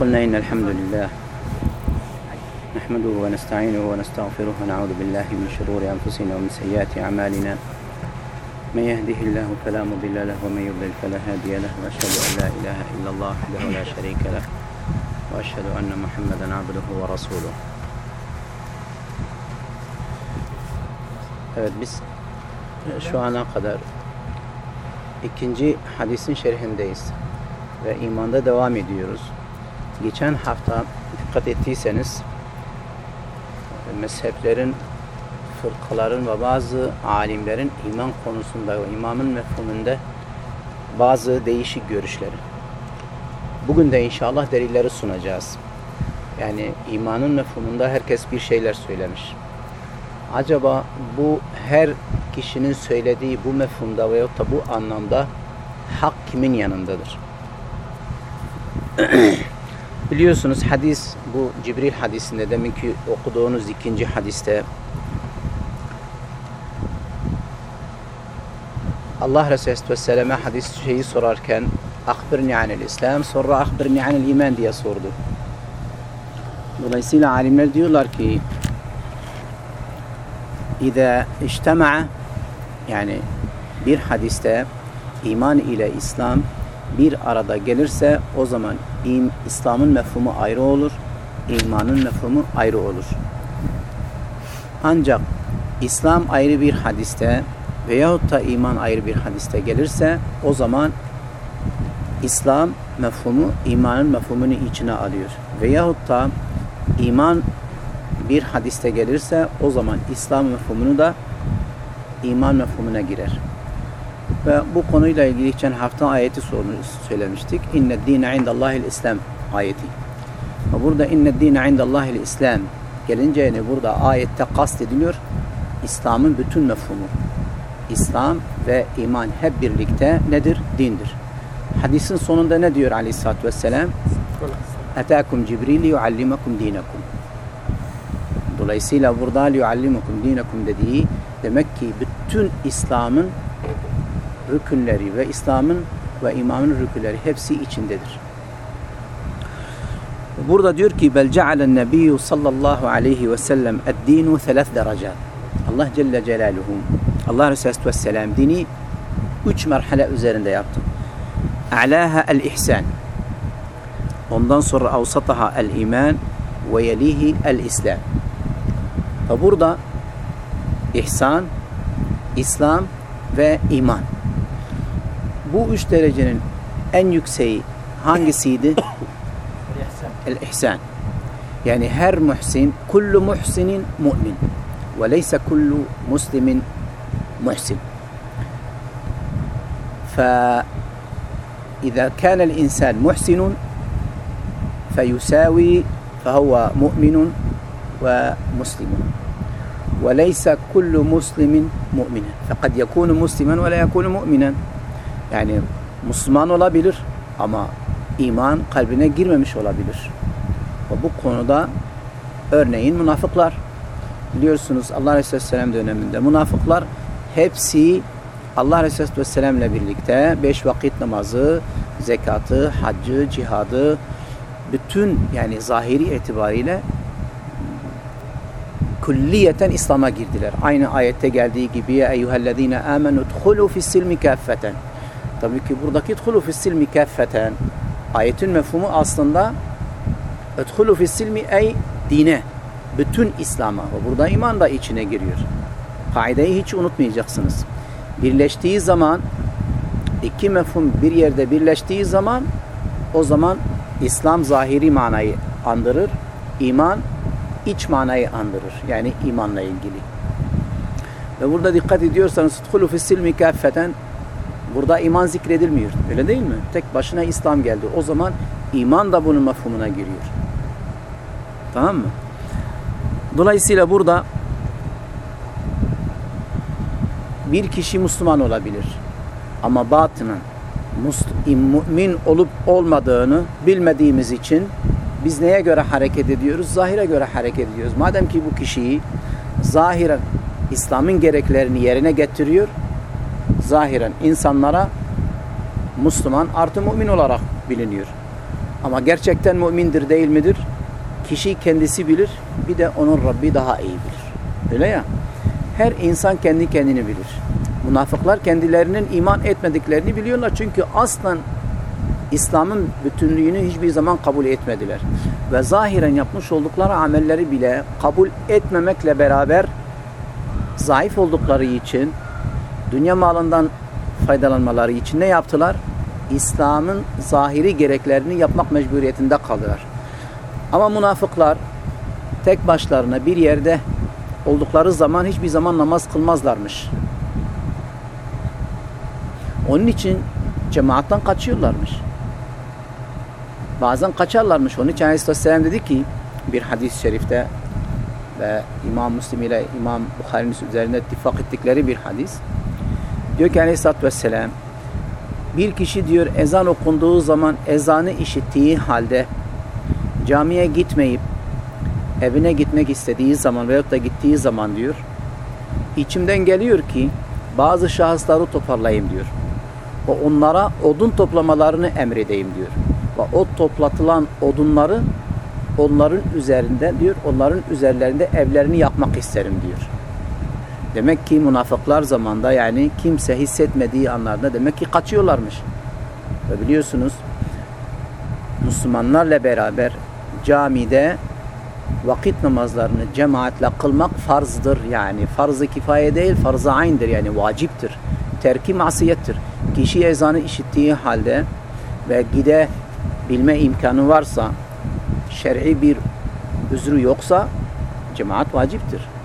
قلنا إن الحمد لله نحمده ونستعينه ونستغفره ونعوذ بالله من شرور أنفسنا ومن سيئات أعمالنا من يهده الله فلا مضل له ومن يضلل فلا هادي له وأشهد أن لا إله إلا الله وحده لا شريك له وأشهد أن محمدا عبده ورسوله Evet biz şu ana kadar ikinci hadisin şerhindeyiz ve imanda devam ediyoruz. Geçen hafta dikkat ettiyseniz mezheplerin, fırkaların ve bazı alimlerin iman konusunda ve imamın mefhumunda bazı değişik görüşleri. Bugün de inşallah delilleri sunacağız. Yani imanın mefhumunda herkes bir şeyler söylemiş. Acaba bu her kişinin söylediği bu mefhumda veyahut da bu anlamda hak kimin yanındadır? Biliyorsunuz hadis bu Cibril hadisinde deminki okuduğunuz ikinci hadiste Allah Resulü Aleyhisselam'a hadis şeyi sorarken akbirni anil İslam sonra akbirni anil iman diye sordu. Dolayısıyla alimler diyorlar ki İza içtema'a yani bir hadiste iman ile İslam bir arada gelirse o zaman İslam'ın mefhumu ayrı olur, imanın mefhumu ayrı olur. Ancak İslam ayrı bir hadiste veyahut da iman ayrı bir hadiste gelirse o zaman İslam mefhumu imanın mefhumunu içine alıyor. Veyahut da iman bir hadiste gelirse o zaman İslam mefhumunu da iman mefhumuna girer. Ve bu konuyla ilgili geçen hafta ayeti söylemiştik. İnne dine indallahil İslam ayeti. Ve burada inne dine indallahil İslam gelince yani burada ayette kast ediliyor İslam'ın bütün mefhumu. İslam ve iman hep birlikte nedir? Dindir. Hadisin sonunda ne diyor aleyhissalatü vesselam? Etâkum Cibril yuallimakum dinakum. Dolayısıyla burada yuallimukum dinakum dediği demek ki bütün İslam'ın rükünleri ve İslam'ın ve imamın rükünleri hepsi içindedir. Burada diyor ki bel cealen nebiyyü sallallahu aleyhi ve sellem eddinu thelâth derecat. Allah Celle Celaluhu Allah Resulü Vesselam dini üç merhale üzerinde yaptı. A'laha el-ihsan. Ondan sonra avsataha el-iman ve yelihi el-islam. Ve burada ihsan, İslam ve iman. Bu üç derecenin en yükseği hangisiydi? El-ihsan. Yani her muhsin, kullu muhsinin mu'min. Ve leyse kullu muslimin muhsin. فإذا كان الإنسان محسن فيساوي فهو مؤمن ومسلم وليس كل مسلم مؤمنا فقد يكون مسلما ولا يكون مؤمنا yani Müslüman olabilir ama iman kalbine girmemiş olabilir. Ve bu konuda örneğin münafıklar biliyorsunuz Allah Resulü Vesselam döneminde münafıklar hepsi Allah Resulü Vesselam ile birlikte beş vakit namazı, zekatı, haccı, cihadı bütün yani zahiri itibariyle kulliyeten İslam'a girdiler. Aynı ayette geldiği gibi eyyühellezine amenu dhulu fissilmi kaffeten. Tabii ki buradaki dhulu fissilmi kaffeten ayetin mefhumu aslında dhulu fissilmi ey dine bütün İslam'a ve burada iman da içine giriyor. Kaideyi hiç unutmayacaksınız. Birleştiği zaman iki mefhum bir yerde birleştiği zaman o zaman İslam zahiri manayı andırır. iman iç manayı andırır. Yani imanla ilgili. Ve burada dikkat ediyorsanız "Tudhulu fis-silmi kaffeten" burada iman zikredilmiyor. Öyle değil mi? Tek başına İslam geldi. O zaman iman da bunun mefhumuna giriyor. Tamam mı? Dolayısıyla burada bir kişi Müslüman olabilir. Ama batının mümin olup olmadığını bilmediğimiz için biz neye göre hareket ediyoruz? Zahire göre hareket ediyoruz. Madem ki bu kişiyi zahiren İslam'ın gereklerini yerine getiriyor, zahiren insanlara Müslüman artı mümin olarak biliniyor. Ama gerçekten mümindir değil midir? Kişi kendisi bilir. Bir de onun Rabbi daha iyi bilir. Öyle ya. Her insan kendi kendini bilir. Münafıklar kendilerinin iman etmediklerini biliyorlar. Çünkü aslen İslam'ın bütünlüğünü hiçbir zaman kabul etmediler. Ve zahiren yapmış oldukları amelleri bile kabul etmemekle beraber zayıf oldukları için dünya malından faydalanmaları için ne yaptılar? İslam'ın zahiri gereklerini yapmak mecburiyetinde kaldılar. Ama münafıklar tek başlarına bir yerde oldukları zaman hiçbir zaman namaz kılmazlarmış. Onun için cemaatten kaçıyorlarmış. Bazen kaçarlarmış. Onun için Aleyhisselam dedi ki bir hadis-i şerifte ve İmam Müslim ile İmam Bukhari'nin üzerinde ittifak ettikleri bir hadis. Diyor ki Aleyhisselatü Vesselam bir kişi diyor ezan okunduğu zaman ezanı işittiği halde camiye gitmeyip evine gitmek istediği zaman veyahut da gittiği zaman diyor içimden geliyor ki bazı şahısları toparlayayım diyor. Ve onlara odun toplamalarını emredeyim diyor. Ve o toplatılan odunları onların üzerinde diyor, onların üzerlerinde evlerini yakmak isterim diyor. Demek ki münafıklar zamanda yani kimse hissetmediği anlarda demek ki kaçıyorlarmış. Ve biliyorsunuz Müslümanlarla beraber camide vakit namazlarını cemaatle kılmak farzdır. Yani farz-ı kifaye değil, farz-ı ayn'dir yani vaciptir. Terki masiyettir. Kişi ezanı işittiği halde ve gide bilme imkanı varsa, şer'i bir üzrü yoksa cemaat vaciptir.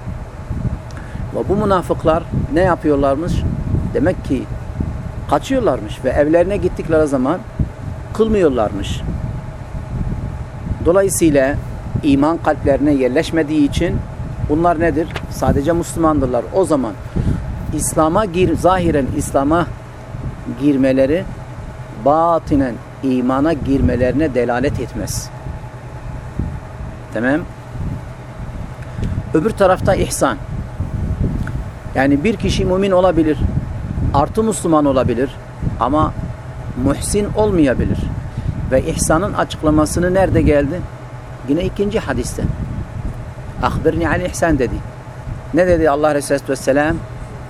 Ve bu münafıklar ne yapıyorlarmış? Demek ki kaçıyorlarmış ve evlerine gittikleri zaman kılmıyorlarmış. Dolayısıyla iman kalplerine yerleşmediği için bunlar nedir? Sadece Müslümandırlar. O zaman İslam'a gir, zahiren İslam'a girmeleri batinen imana girmelerine delalet etmez. Tamam. Öbür tarafta ihsan. Yani bir kişi mümin olabilir, artı Müslüman olabilir ama muhsin olmayabilir. Ve ihsanın açıklamasını nerede geldi? Yine ikinci hadiste. Akhbirni al ihsan dedi. Ne dedi Allah Resulü Vesselam?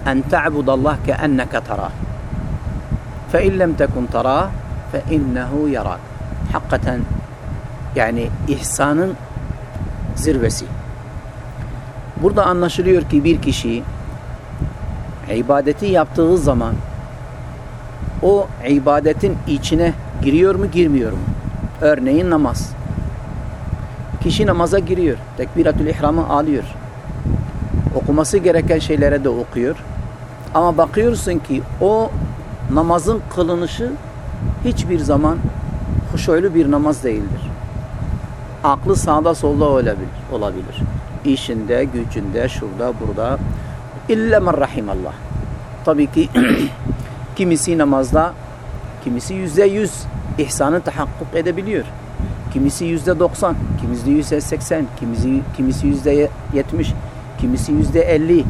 En ta'budallah ke enneke tarah. Fe in lem tekun tarah fe innehu yarak. Hakikaten yani ihsanın zirvesi. Burada anlaşılıyor ki bir kişi ibadeti yaptığı zaman o ibadetin içine giriyor mu girmiyor mu? Örneğin namaz. Kişi namaza giriyor. Tekbiratül ihramı alıyor. Okuması gereken şeylere de okuyor. Ama bakıyorsun ki o namazın kılınışı hiçbir zaman huşuylu bir namaz değildir. Aklı sağda solda olabilir. olabilir. İşinde, gücünde, şurada, burada. İlle men rahimallah. Tabii ki kimisi namazda, kimisi yüzde yüz ihsanı tahakkuk edebiliyor. Kimisi yüzde doksan, kimisi yüzde seksen, kimisi, yüzde yetmiş, kimisi yüzde elli.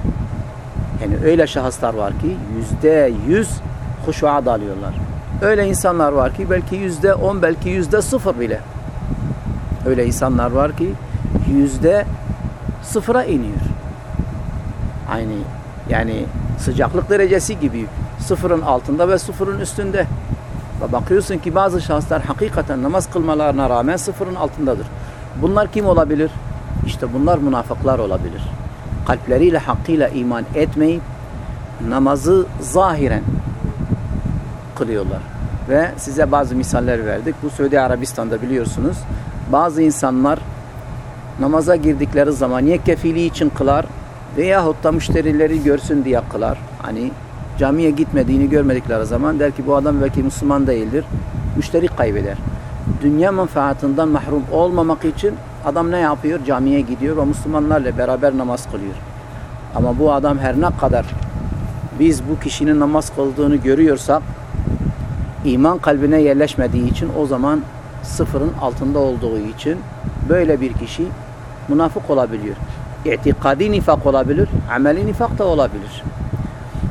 Yani öyle şahıslar var ki yüzde yüz huşuğa dalıyorlar. Öyle insanlar var ki belki yüzde on, belki yüzde sıfır bile. Öyle insanlar var ki yüzde sıfıra iniyor. Aynı yani sıcaklık derecesi gibi sıfırın altında ve sıfırın üstünde. Ve bakıyorsun ki bazı şahıslar hakikaten namaz kılmalarına rağmen sıfırın altındadır. Bunlar kim olabilir? İşte bunlar münafıklar olabilir. Kalpleriyle hakkıyla iman etmeyip namazı zahiren kılıyorlar. Ve size bazı misaller verdik. Bu Suudi Arabistan'da biliyorsunuz. Bazı insanlar namaza girdikleri zaman ya kefili için kılar veyahut da müşterileri görsün diye kılar. Hani camiye gitmediğini görmedikleri zaman der ki bu adam belki Müslüman değildir. Müşteri kaybeder. Dünya menfaatinden mahrum olmamak için adam ne yapıyor? Camiye gidiyor ve Müslümanlarla beraber namaz kılıyor. Ama bu adam her ne kadar biz bu kişinin namaz kıldığını görüyorsak iman kalbine yerleşmediği için o zaman sıfırın altında olduğu için böyle bir kişi münafık olabiliyor. İtikadi nifak olabilir, ameli nifak da olabilir.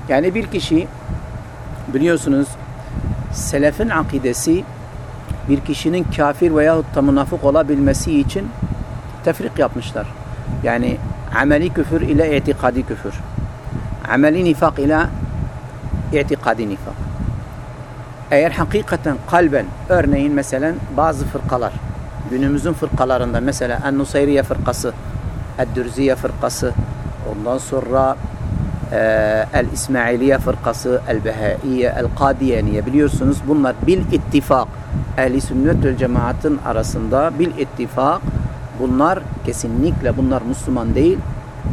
Yani bir kişi biliyorsunuz selefin akidesi bir kişinin kafir veyahut da münafık olabilmesi için tefrik yapmışlar. Yani ameli küfür ile itikadi küfür. Ameli nifak ile itikadi nifak. Eğer hakikaten kalben örneğin mesela bazı fırkalar günümüzün fırkalarında mesela En-Nusayriye fırkası, Eddürziye fırkası, ondan sonra e, El-İsmailiye fırkası, El-Behaiye, El-Kadiyeniye biliyorsunuz bunlar bil ittifak ehli sünnet ve cemaatin arasında bil ittifak bunlar kesinlikle bunlar Müslüman değil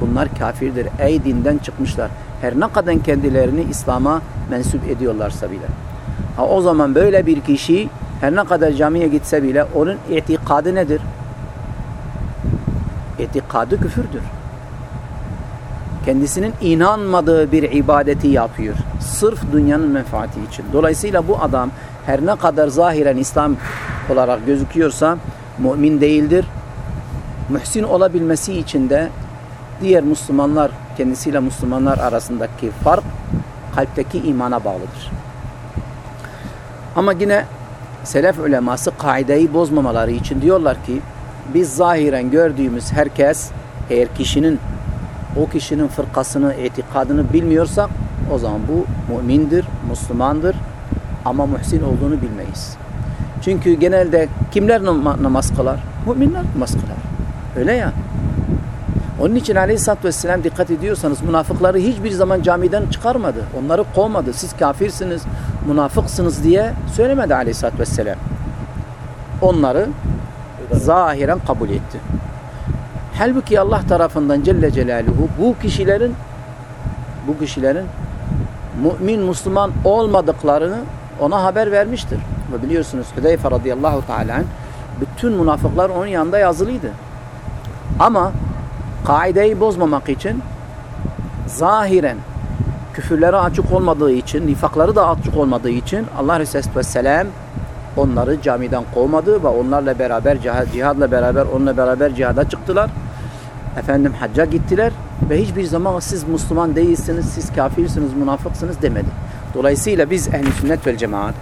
bunlar kafirdir. Ey dinden çıkmışlar. Her ne kadar kendilerini İslam'a mensup ediyorlarsa bile. Ha, o zaman böyle bir kişi her ne kadar camiye gitse bile onun itikadı nedir? İtikadı küfürdür. Kendisinin inanmadığı bir ibadeti yapıyor. Sırf dünyanın menfaati için. Dolayısıyla bu adam her ne kadar zahiren İslam olarak gözüküyorsa mümin değildir. Mühsin olabilmesi için de diğer Müslümanlar kendisiyle Müslümanlar arasındaki fark kalpteki imana bağlıdır. Ama yine selef uleması kaideyi bozmamaları için diyorlar ki biz zahiren gördüğümüz herkes eğer kişinin o kişinin fırkasını, itikadını bilmiyorsak o zaman bu mümindir, Müslümandır ama muhsin olduğunu bilmeyiz. Çünkü genelde kimler namaz kılar? Müminler namaz kılar. Öyle ya. Onun için aleyhissalatü vesselam dikkat ediyorsanız münafıkları hiçbir zaman camiden çıkarmadı. Onları kovmadı. Siz kafirsiniz, münafıksınız diye söylemedi aleyhissalatü vesselam. Onları zahiren kabul etti. Halbuki Allah tarafından Celle Celaluhu bu kişilerin bu kişilerin mümin, Müslüman olmadıklarını ona haber vermiştir. Ve biliyorsunuz Hüdeyfe radıyallahu teala bütün münafıklar onun yanında yazılıydı. Ama kaideyi bozmamak için zahiren küfürleri açık olmadığı için, nifakları da açık olmadığı için Allah Resulü Vesselam onları camiden kovmadı ve onlarla beraber cihad, cihadla beraber onunla beraber cihada çıktılar. Efendim hacca gittiler ve hiçbir zaman siz Müslüman değilsiniz, siz kafirsiniz, münafıksınız demedi. Dolayısıyla biz ehli sünnet vel cemaat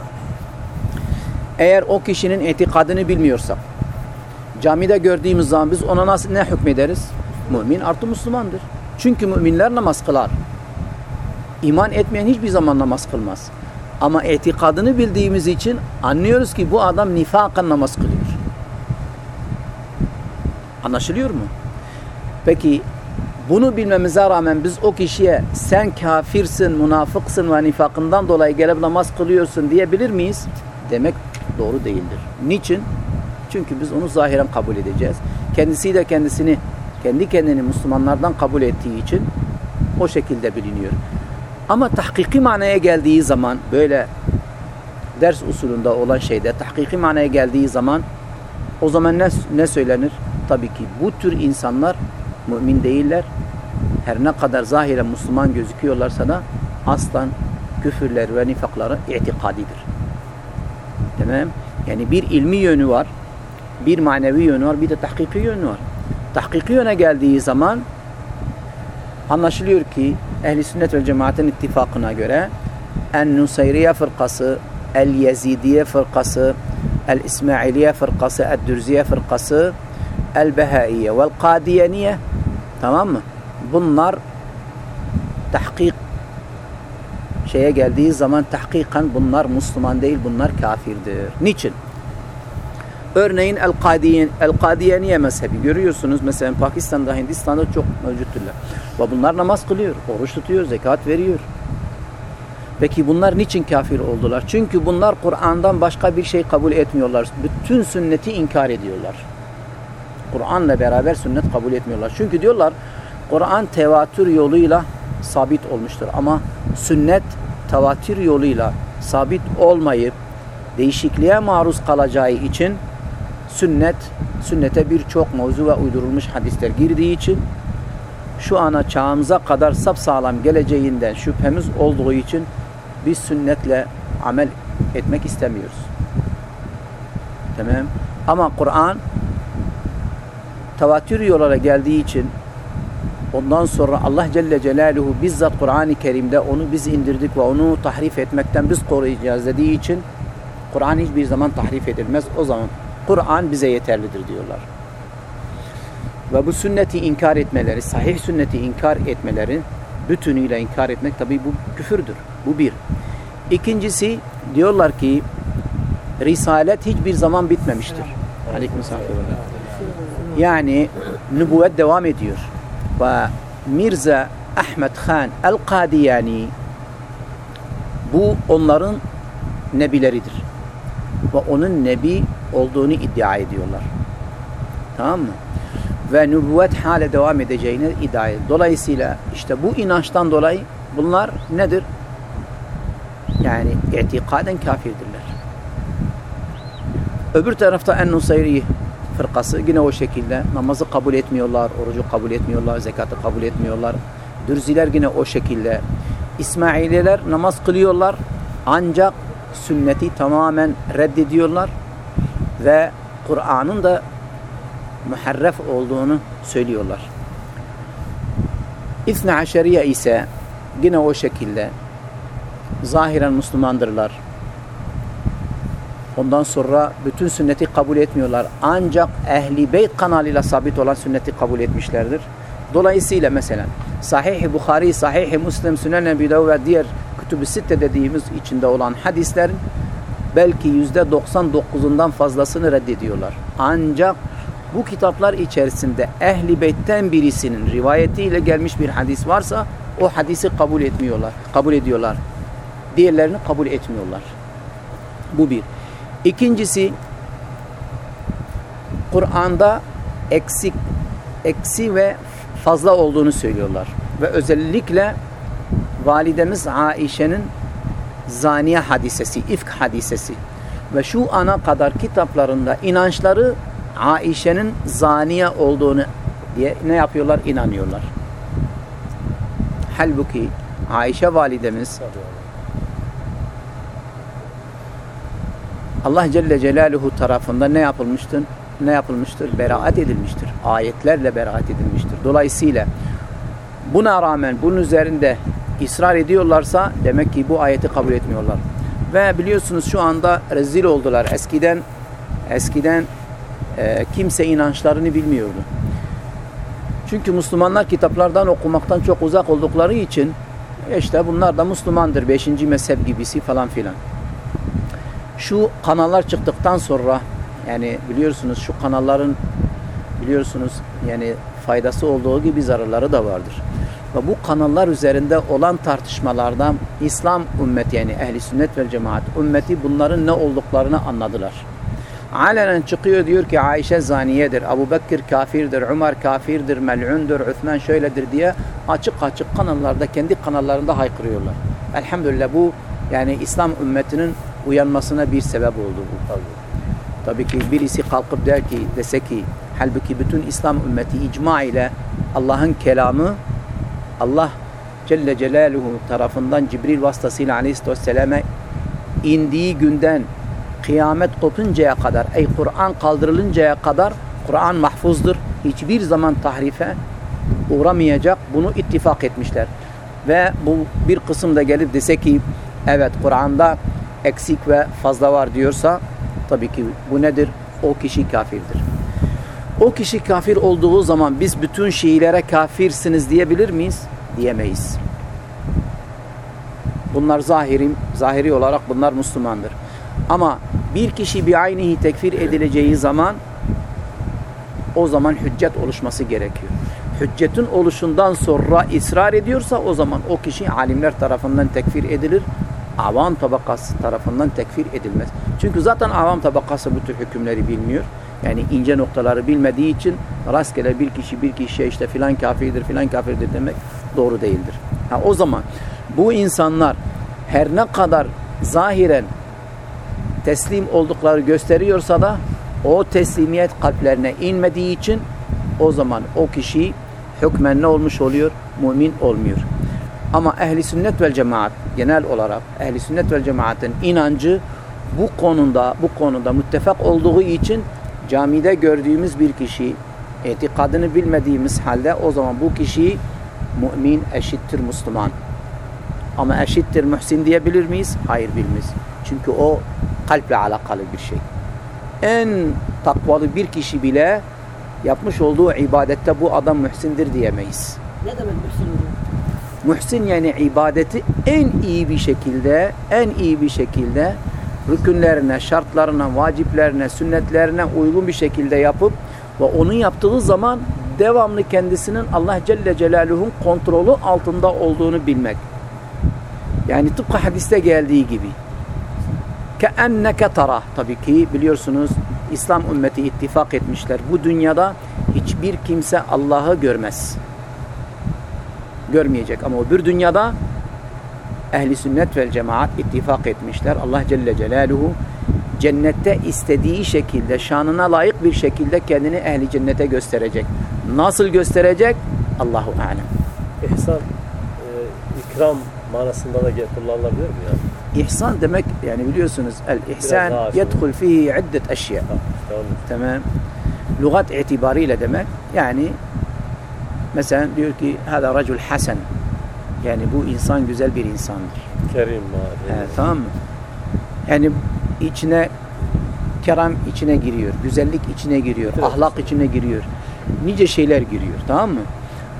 eğer o kişinin itikadını bilmiyorsak camide gördüğümüz zaman biz ona nasıl ne hükmederiz? Mümin artı Müslümandır. Çünkü müminler namaz kılar. İman etmeyen hiçbir zaman namaz kılmaz. Ama itikadını bildiğimiz için anlıyoruz ki bu adam nifakan namaz kılıyor. Anlaşılıyor mu? Peki bunu bilmemize rağmen biz o kişiye sen kafirsin, münafıksın ve nifakından dolayı gelip namaz kılıyorsun diyebilir miyiz? Demek doğru değildir. Niçin? Çünkü biz onu zahiren kabul edeceğiz. Kendisi de kendisini, kendi kendini Müslümanlardan kabul ettiği için o şekilde biliniyor. Ama tahkiki manaya geldiği zaman böyle ders usulünde olan şeyde tahkiki manaya geldiği zaman o zaman ne, ne söylenir? Tabii ki bu tür insanlar mümin değiller. Her ne kadar zahiren Müslüman gözüküyorlarsa da aslan küfürler ve nifakları itikadidir. Tamam? Yani bir ilmi yönü var, bir manevi yönü var, bir de tahkiki yönü var. Tahkiki yöne geldiği zaman anlaşılıyor ki ehli sünnet ve cemaatin ittifakına göre En-Nusayriye fırkası, El-Yezidiye fırkası, El-İsmailiye fırkası, El-Dürziye fırkası, El-Behaiye vel-Kadiyeniye tamam mı? Bunlar tahkik şeye geldiği zaman tahkikan bunlar Müslüman değil, bunlar kafirdir. Niçin? Örneğin El-Kadiyen, El-Kadiyeniye mezhebi görüyorsunuz. Mesela Pakistan'da, Hindistan'da çok mevcutturlar. Ve bunlar namaz kılıyor, oruç tutuyor, zekat veriyor. Peki bunlar niçin kafir oldular? Çünkü bunlar Kur'an'dan başka bir şey kabul etmiyorlar. Bütün sünneti inkar ediyorlar. Kur'an'la beraber sünnet kabul etmiyorlar. Çünkü diyorlar Kur'an tevatür yoluyla sabit olmuştur. Ama sünnet tevatür yoluyla sabit olmayıp değişikliğe maruz kalacağı için sünnet, sünnete birçok mevzu ve uydurulmuş hadisler girdiği için şu ana çağımıza kadar sapsağlam geleceğinden şüphemiz olduğu için biz sünnetle amel etmek istemiyoruz. Tamam. Ama Kur'an tevatür yollara geldiği için ondan sonra Allah Celle Celaluhu bizzat Kur'an-ı Kerim'de onu biz indirdik ve onu tahrif etmekten biz koruyacağız dediği için Kur'an hiçbir zaman tahrif edilmez. O zaman Kur'an bize yeterlidir diyorlar. Ve bu sünneti inkar etmeleri, sahih sünneti inkar etmeleri, bütünüyle inkar etmek tabi bu küfürdür. Bu bir. İkincisi diyorlar ki Risalet hiçbir zaman bitmemiştir. Yani nübüvvet devam ediyor. Ve Mirza Ahmet Khan el-Kadiyani bu onların nebileridir. Ve onun nebi olduğunu iddia ediyorlar. Tamam mı? Ve nübüvvet hale devam edeceğini iddia ediyor. Dolayısıyla işte bu inançtan dolayı bunlar nedir? Yani itikaden kafirdirler. Öbür tarafta En-Nusayri fırkası yine o şekilde namazı kabul etmiyorlar, orucu kabul etmiyorlar, zekatı kabul etmiyorlar. Dürziler yine o şekilde. İsmaililer namaz kılıyorlar ancak sünneti tamamen reddediyorlar ve Kur'an'ın da muharref olduğunu söylüyorlar. İthne Aşeriye ise yine o şekilde zahiren Müslümandırlar. Ondan sonra bütün sünneti kabul etmiyorlar. Ancak Ehli Beyt kanalıyla sabit olan sünneti kabul etmişlerdir. Dolayısıyla mesela Sahih-i Bukhari, Sahih-i Müslim, Sünen Ebi ve diğer Kütüb-i dediğimiz içinde olan hadislerin belki yüzde 99'undan fazlasını reddediyorlar. Ancak bu kitaplar içerisinde Ehli Beyt'ten birisinin rivayetiyle gelmiş bir hadis varsa o hadisi kabul etmiyorlar. Kabul ediyorlar. Diğerlerini kabul etmiyorlar. Bu bir. İkincisi Kur'an'da eksik eksi ve fazla olduğunu söylüyorlar. Ve özellikle validemiz Aişe'nin zaniye hadisesi, ifk hadisesi ve şu ana kadar kitaplarında inançları Aişe'nin zaniye olduğunu diye ne yapıyorlar? inanıyorlar. Halbuki Aişe validemiz Allah Celle Celaluhu tarafından ne yapılmıştır? Ne yapılmıştır? Beraat edilmiştir. Ayetlerle beraat edilmiştir. Dolayısıyla buna rağmen bunun üzerinde ısrar ediyorlarsa demek ki bu ayeti kabul etmiyorlar. Ve biliyorsunuz şu anda rezil oldular. Eskiden eskiden e, kimse inançlarını bilmiyordu. Çünkü Müslümanlar kitaplardan okumaktan çok uzak oldukları için işte bunlar da Müslümandır. Beşinci mezhep gibisi falan filan şu kanallar çıktıktan sonra yani biliyorsunuz şu kanalların biliyorsunuz yani faydası olduğu gibi zararları da vardır. Ve bu kanallar üzerinde olan tartışmalardan İslam ümmeti yani ehli sünnet ve cemaat ümmeti bunların ne olduklarını anladılar. Alenen çıkıyor diyor ki Ayşe zaniyedir, Abu Bekir kafirdir, Umar kafirdir, mel'undur, Üthman şöyledir diye açık açık kanallarda kendi kanallarında haykırıyorlar. Elhamdülillah bu yani İslam ümmetinin uyanmasına bir sebep oldu bu. Tabii. Tabii ki birisi kalkıp der ki, dese ki, halbuki bütün İslam ümmeti icma ile Allah'ın kelamı, Allah Celle Celaluhu tarafından Cibril vasıtasıyla aleyhisselatü vesselam'a indiği günden kıyamet kopuncaya kadar, ey Kur'an kaldırılıncaya kadar Kur'an mahfuzdur. Hiçbir zaman tahrife uğramayacak. Bunu ittifak etmişler. Ve bu bir kısım da gelip dese ki evet Kur'an'da eksik ve fazla var diyorsa tabii ki bu nedir? O kişi kafirdir. O kişi kafir olduğu zaman biz bütün Şiilere kafirsiniz diyebilir miyiz? Diyemeyiz. Bunlar zahirim, zahiri olarak bunlar Müslümandır. Ama bir kişi bir aynihi tekfir edileceği zaman o zaman hüccet oluşması gerekiyor. Hüccetin oluşundan sonra ısrar ediyorsa o zaman o kişi alimler tarafından tekfir edilir avam tabakası tarafından tekfir edilmez. Çünkü zaten avam tabakası bu tür hükümleri bilmiyor. Yani ince noktaları bilmediği için rastgele bir kişi bir kişiye işte filan kafirdir filan kafirdir demek doğru değildir. Ha, o zaman bu insanlar her ne kadar zahiren teslim oldukları gösteriyorsa da o teslimiyet kalplerine inmediği için o zaman o kişi hükmen ne olmuş oluyor? Mümin olmuyor. Ama ehli sünnet vel cemaat genel olarak ehli sünnet vel cemaatin inancı bu konuda bu konuda müttefak olduğu için camide gördüğümüz bir kişi itikadını bilmediğimiz halde o zaman bu kişi mümin eşittir Müslüman. Ama eşittir Mühsin diyebilir miyiz? Hayır bilmeyiz. Çünkü o kalple alakalı bir şey. En takvalı bir kişi bile yapmış olduğu ibadette bu adam muhsindir diyemeyiz. Ne demek muhsin hocam? Muhsin yani ibadeti en iyi bir şekilde, en iyi bir şekilde rükünlerine, şartlarına, vaciplerine, sünnetlerine uygun bir şekilde yapıp ve onu yaptığı zaman devamlı kendisinin Allah Celle Celaluhu'nun kontrolü altında olduğunu bilmek. Yani tıpkı hadiste geldiği gibi. Keenneke tara. Tabii ki biliyorsunuz İslam ümmeti ittifak etmişler. Bu dünyada hiçbir kimse Allah'ı görmez. Görmeyecek ama o bir dünyada ehli sünnet vel cemaat ittifak etmişler. Allah Celle Celaluhu cennette istediği şekilde, şanına layık bir şekilde kendini ehli cennete gösterecek. Nasıl gösterecek? Allahu alem. İhsan, e, ikram manasında da kullanılabilir mi yani? İhsan demek yani biliyorsunuz el ihsan yedhul fihi iddet eşya. Tamam. Lugat itibariyle demek yani mesela diyor ki hada racul hasen. Yani bu insan güzel bir insandır. Kerim var. He, tamam mı? Yani içine keram içine giriyor, güzellik içine giriyor, Evet. ahlak içine giriyor. Nice şeyler giriyor, tamam mı?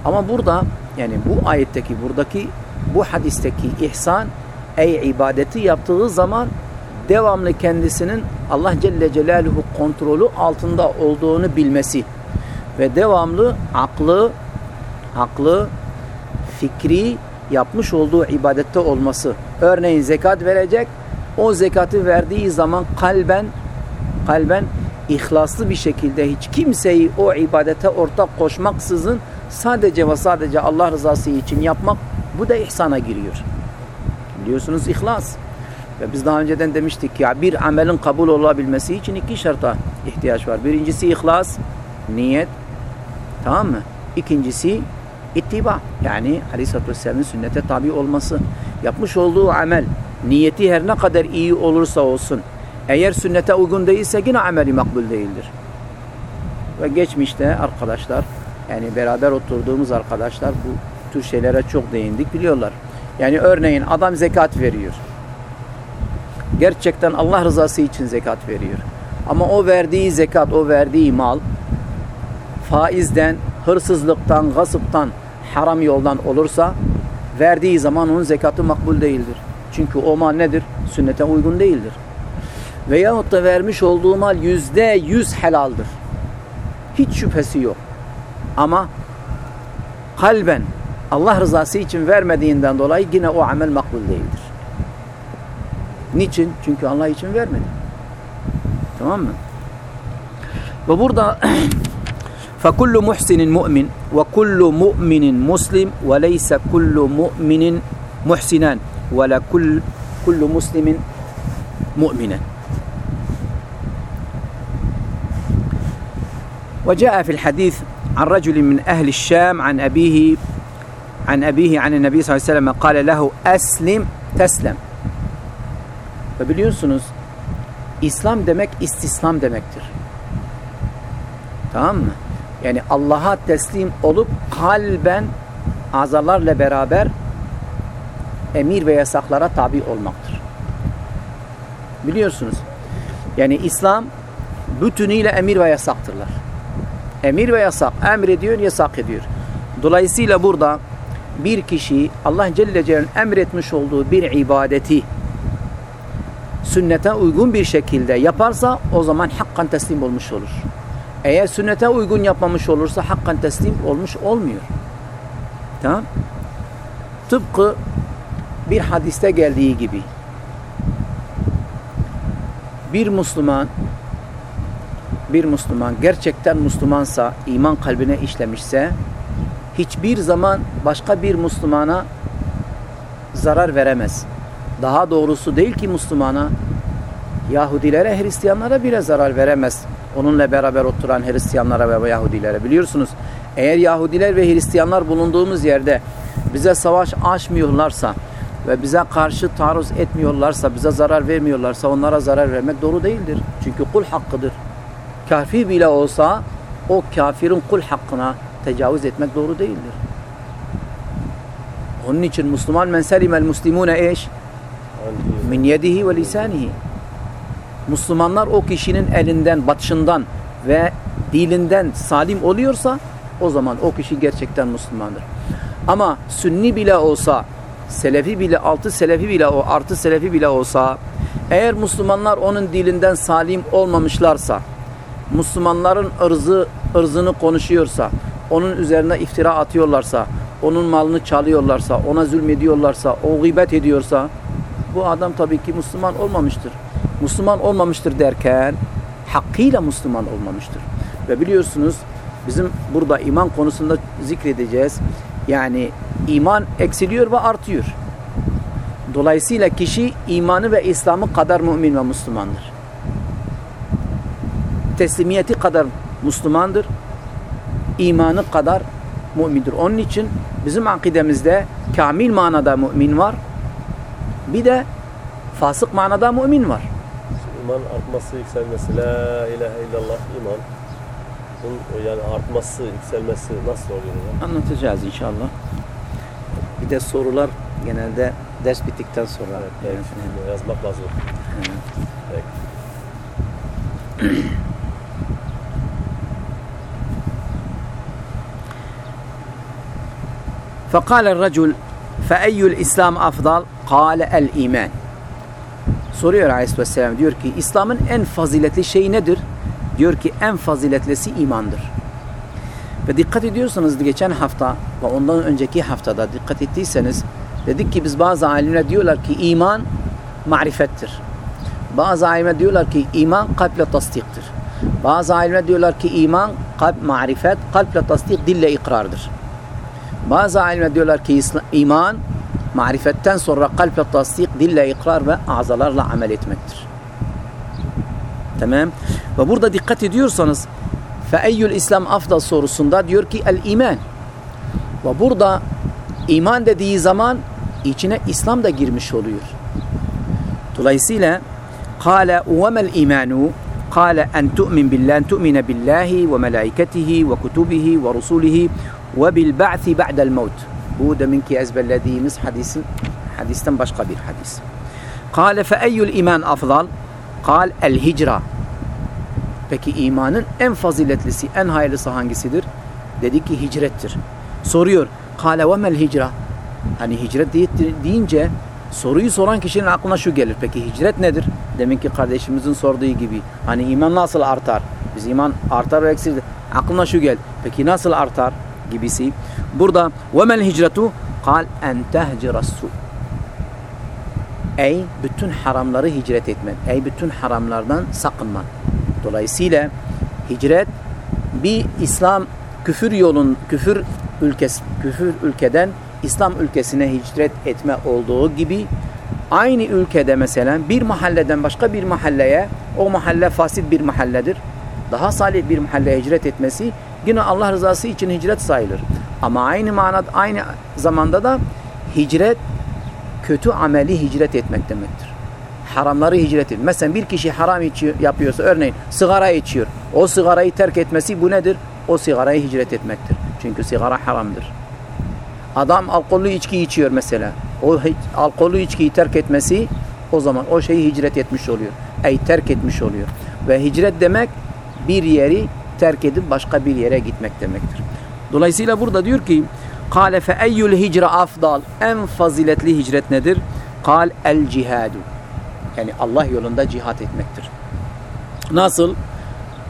Ama burada yani bu ayetteki, buradaki bu hadisteki ihsan ey ibadeti yaptığı zaman devamlı kendisinin Allah Celle Celaluhu kontrolü altında olduğunu bilmesi ve devamlı aklı aklı fikri yapmış olduğu ibadette olması. Örneğin zekat verecek. O zekatı verdiği zaman kalben kalben ihlaslı bir şekilde hiç kimseyi o ibadete ortak koşmaksızın sadece ve sadece Allah rızası için yapmak bu da ihsana giriyor. Biliyorsunuz ihlas. Ve biz daha önceden demiştik ya bir amelin kabul olabilmesi için iki şarta ihtiyaç var. Birincisi ihlas, niyet. Tamam mı? İkincisi ittiba. Yani Aleyhisselatü Vesselam'ın sünnete tabi olması. Yapmış olduğu amel, niyeti her ne kadar iyi olursa olsun, eğer sünnete uygun değilse yine ameli makbul değildir. Ve geçmişte arkadaşlar, yani beraber oturduğumuz arkadaşlar bu tür şeylere çok değindik biliyorlar. Yani örneğin adam zekat veriyor. Gerçekten Allah rızası için zekat veriyor. Ama o verdiği zekat, o verdiği mal faizden, hırsızlıktan, gasıptan, haram yoldan olursa verdiği zaman onun zekatı makbul değildir. Çünkü o mal nedir? Sünnete uygun değildir. Veyahut da vermiş olduğu mal yüzde yüz helaldir. Hiç şüphesi yok. Ama kalben Allah rızası için vermediğinden dolayı yine o amel makbul değildir. Niçin? Çünkü Allah için vermedi. Tamam mı? Ve burada فكل محسن مؤمن وكل مؤمن مسلم وليس كل مؤمن محسنا ولا كل كل مسلم مؤمنا وجاء في الحديث عن رجل من أهل الشام عن أبيه عن أبيه عن النبي صلى الله عليه وسلم قال له أسلم تسلم İslam demek istislam demektir. Tamam mı? Yani Allah'a teslim olup kalben azalarla beraber emir ve yasaklara tabi olmaktır. Biliyorsunuz. Yani İslam bütünüyle emir ve yasaktırlar. Emir ve yasak. Emrediyor, yasak ediyor. Dolayısıyla burada bir kişi Allah Celle Celaluhu'nun emretmiş olduğu bir ibadeti sünnete uygun bir şekilde yaparsa o zaman hakkan teslim olmuş olur. Eğer sünnete uygun yapmamış olursa hakkan teslim olmuş olmuyor. Tamam? Tıpkı bir hadiste geldiği gibi bir Müslüman bir Müslüman gerçekten Müslümansa, iman kalbine işlemişse hiçbir zaman başka bir Müslümana zarar veremez. Daha doğrusu değil ki Müslümana Yahudilere, Hristiyanlara bile zarar veremez. Onunla beraber oturan Hristiyanlara ve Yahudilere. Biliyorsunuz eğer Yahudiler ve Hristiyanlar bulunduğumuz yerde bize savaş açmıyorlarsa ve bize karşı taarruz etmiyorlarsa, bize zarar vermiyorlarsa onlara zarar vermek doğru değildir. Çünkü kul hakkıdır. Kafir bile olsa o kafirin kul hakkına tecavüz etmek doğru değildir. Onun için Müslüman men selimel muslimune eş min yedihi ve lisanihi. Müslümanlar o kişinin elinden, batışından ve dilinden salim oluyorsa o zaman o kişi gerçekten Müslümandır. Ama Sünni bile olsa, Selefi bile, altı Selefi bile o artı Selefi bile olsa eğer Müslümanlar onun dilinden salim olmamışlarsa Müslümanların ırzı, ırzını konuşuyorsa, onun üzerine iftira atıyorlarsa, onun malını çalıyorlarsa, ona zulmediyorlarsa, o gıybet ediyorsa bu adam tabii ki Müslüman olmamıştır. Müslüman olmamıştır derken hakkıyla Müslüman olmamıştır. Ve biliyorsunuz bizim burada iman konusunda zikredeceğiz. Yani iman eksiliyor ve artıyor. Dolayısıyla kişi imanı ve İslam'ı kadar mümin ve Müslümandır. Teslimiyeti kadar Müslümandır. İmanı kadar mümindir. Onun için bizim akidemizde kamil manada mümin var. Bir de fasık manada mümin var İman artması, yükselmesi, la ilahe illallah iman. Bunun yani artması, yükselmesi nasıl oluyor? Yani? Anlatacağız inşallah. Bir de sorular genelde ders bittikten sonra. Evet, evet. Yani. Yazmak lazım. Evet. Peki. فقال الرجل فأي الإسلام أفضل قال الإيمان soruyor Aleyhisselam diyor ki İslam'ın en faziletli şeyi nedir? Diyor ki en faziletlisi imandır. Ve dikkat ediyorsanız geçen hafta ve ondan önceki haftada dikkat ettiyseniz dedik ki biz bazı alimler diyorlar ki iman marifettir. Bazı alimler diyorlar ki iman kalple tasdiktir. Bazı alimler diyorlar ki iman kalp marifet, kalple tasdik, dille ikrardır. Bazı alimler diyorlar ki iman marifetten sonra kalple tasdik, dille ikrar ve azalarla amel etmektir. Tamam. Ve burada dikkat ediyorsanız feeyyül İslam afdal sorusunda diyor ki el iman. Ve burada iman dediği zaman içine İslam da girmiş oluyor. Dolayısıyla kâle vemel imanu kâle en tu'min billah en tu'mine billahi ve melaiketihi ve kutubihi ve rusulihi ve bil ba'thi ba'del mevt. Bu deminki ezberlediğimiz hadisin hadisten başka bir hadis. Kâle fe eyyül iman afdal? Kal el hicra. Peki imanın en faziletlisi, en hayırlısı hangisidir? Dedi ki hicrettir. Soruyor. Kâle ve mel hicra. Hani hicret deyince soruyu soran kişinin aklına şu gelir. Peki hicret nedir? Deminki kardeşimizin sorduğu gibi. Hani iman nasıl artar? Biz iman artar ve eksilir. Aklına şu gel. Peki nasıl artar? Gibisi. Burada وَمَا الْهِجْرَةُ قال en tehcirasu. Ey bütün haramları hicret etmen. Ey bütün haramlardan sakınman. Dolayısıyla hicret bir İslam küfür yolun küfür ülkesi küfür ülkeden İslam ülkesine hicret etme olduğu gibi aynı ülkede mesela bir mahalleden başka bir mahalleye o mahalle fasit bir mahalledir. Daha salih bir mahalleye hicret etmesi yine Allah rızası için hicret sayılır. Ama aynı manada aynı zamanda da hicret kötü ameli hicret etmek demektir. Haramları hicret etmek. Mesela bir kişi haram içiyor, yapıyorsa örneğin sigara içiyor. O sigarayı terk etmesi bu nedir? O sigarayı hicret etmektir. Çünkü sigara haramdır. Adam alkollü içki içiyor mesela. O alkollü içkiyi terk etmesi o zaman o şeyi hicret etmiş oluyor. Ey terk etmiş oluyor. Ve hicret demek bir yeri terk edip başka bir yere gitmek demektir. Dolayısıyla burada diyor ki Kale fe eyyül afdal en faziletli hicret nedir? Kal el cihadu. Yani Allah yolunda cihat etmektir. Nasıl?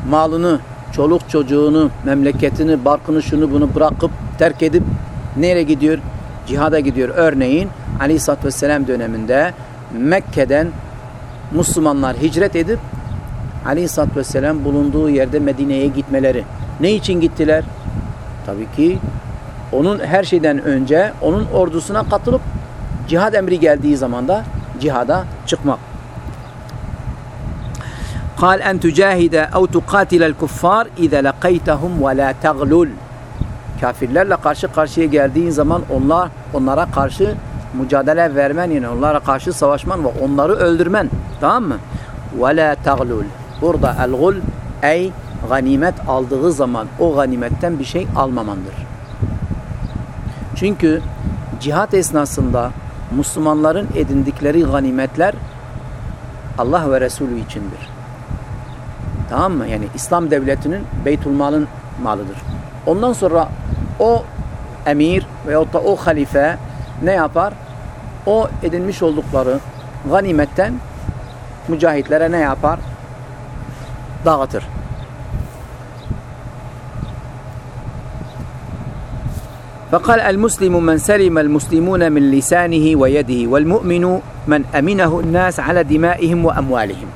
Malını, çoluk çocuğunu, memleketini, barkını, şunu bunu bırakıp terk edip nereye gidiyor? Cihada gidiyor. Örneğin Aleyhisselatü Vesselam döneminde Mekke'den Müslümanlar hicret edip Aleyhisselatü Vesselam bulunduğu yerde Medine'ye gitmeleri. Ne için gittiler? Tabii ki onun her şeyden önce onun ordusuna katılıp cihad emri geldiği zaman da cihada çıkmak. قال أن تجاهد أو تقاتل الكفار إذا لقيتهم ولا تغلل Kafirlerle karşı karşıya geldiğin zaman onlar onlara karşı mücadele vermen yani onlara karşı savaşman ve onları öldürmen. Tamam mı? Ve la taglul. Burada el-gul ey ganimet aldığı zaman o ganimetten bir şey almamandır. Çünkü cihat esnasında Müslümanların edindikleri ganimetler Allah ve Resulü içindir. Tamam mı? Yani İslam devletinin Beytülmal'ın malıdır. Ondan sonra o emir veyahut da o halife ne yapar? O edinmiş oldukları ganimetten mücahitlere ne yapar? Dağıtır. فقال المسلم من سلم المسلمون من لسانه ويده والمؤمن من أمنه الناس على دمائهم وأموالهم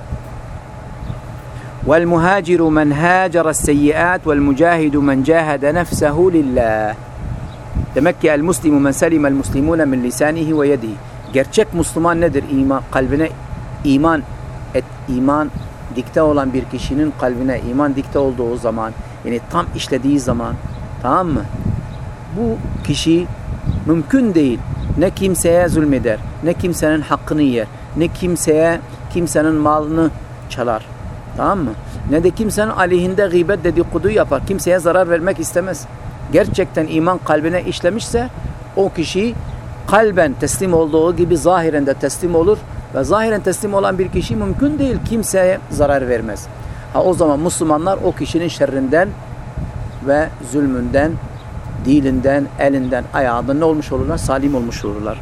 والمهاجر من هاجر السيئات والمجاهد من جاهد نفسه لله selime el muslimune min lisanihi ve yedihi. Gerçek Müslüman nedir? İman, kalbine iman et, iman dikte olan bir kişinin kalbine iman dikte olduğu zaman yani tam işlediği zaman tamam mı? Bu kişi mümkün değil. Ne kimseye zulmeder, ne kimsenin hakkını yer, ne kimseye kimsenin malını çalar. Tamam mı? Ne de kimsenin aleyhinde gıybet dedikodu yapar. Kimseye zarar vermek istemez. Gerçekten iman kalbine işlemişse o kişi kalben teslim olduğu gibi zahiren de teslim olur ve zahiren teslim olan bir kişi mümkün değil kimseye zarar vermez. Ha o zaman Müslümanlar o kişinin şerrinden ve zulmünden, dilinden, elinden, ayağından ne olmuş olurlar? Salim olmuş olurlar.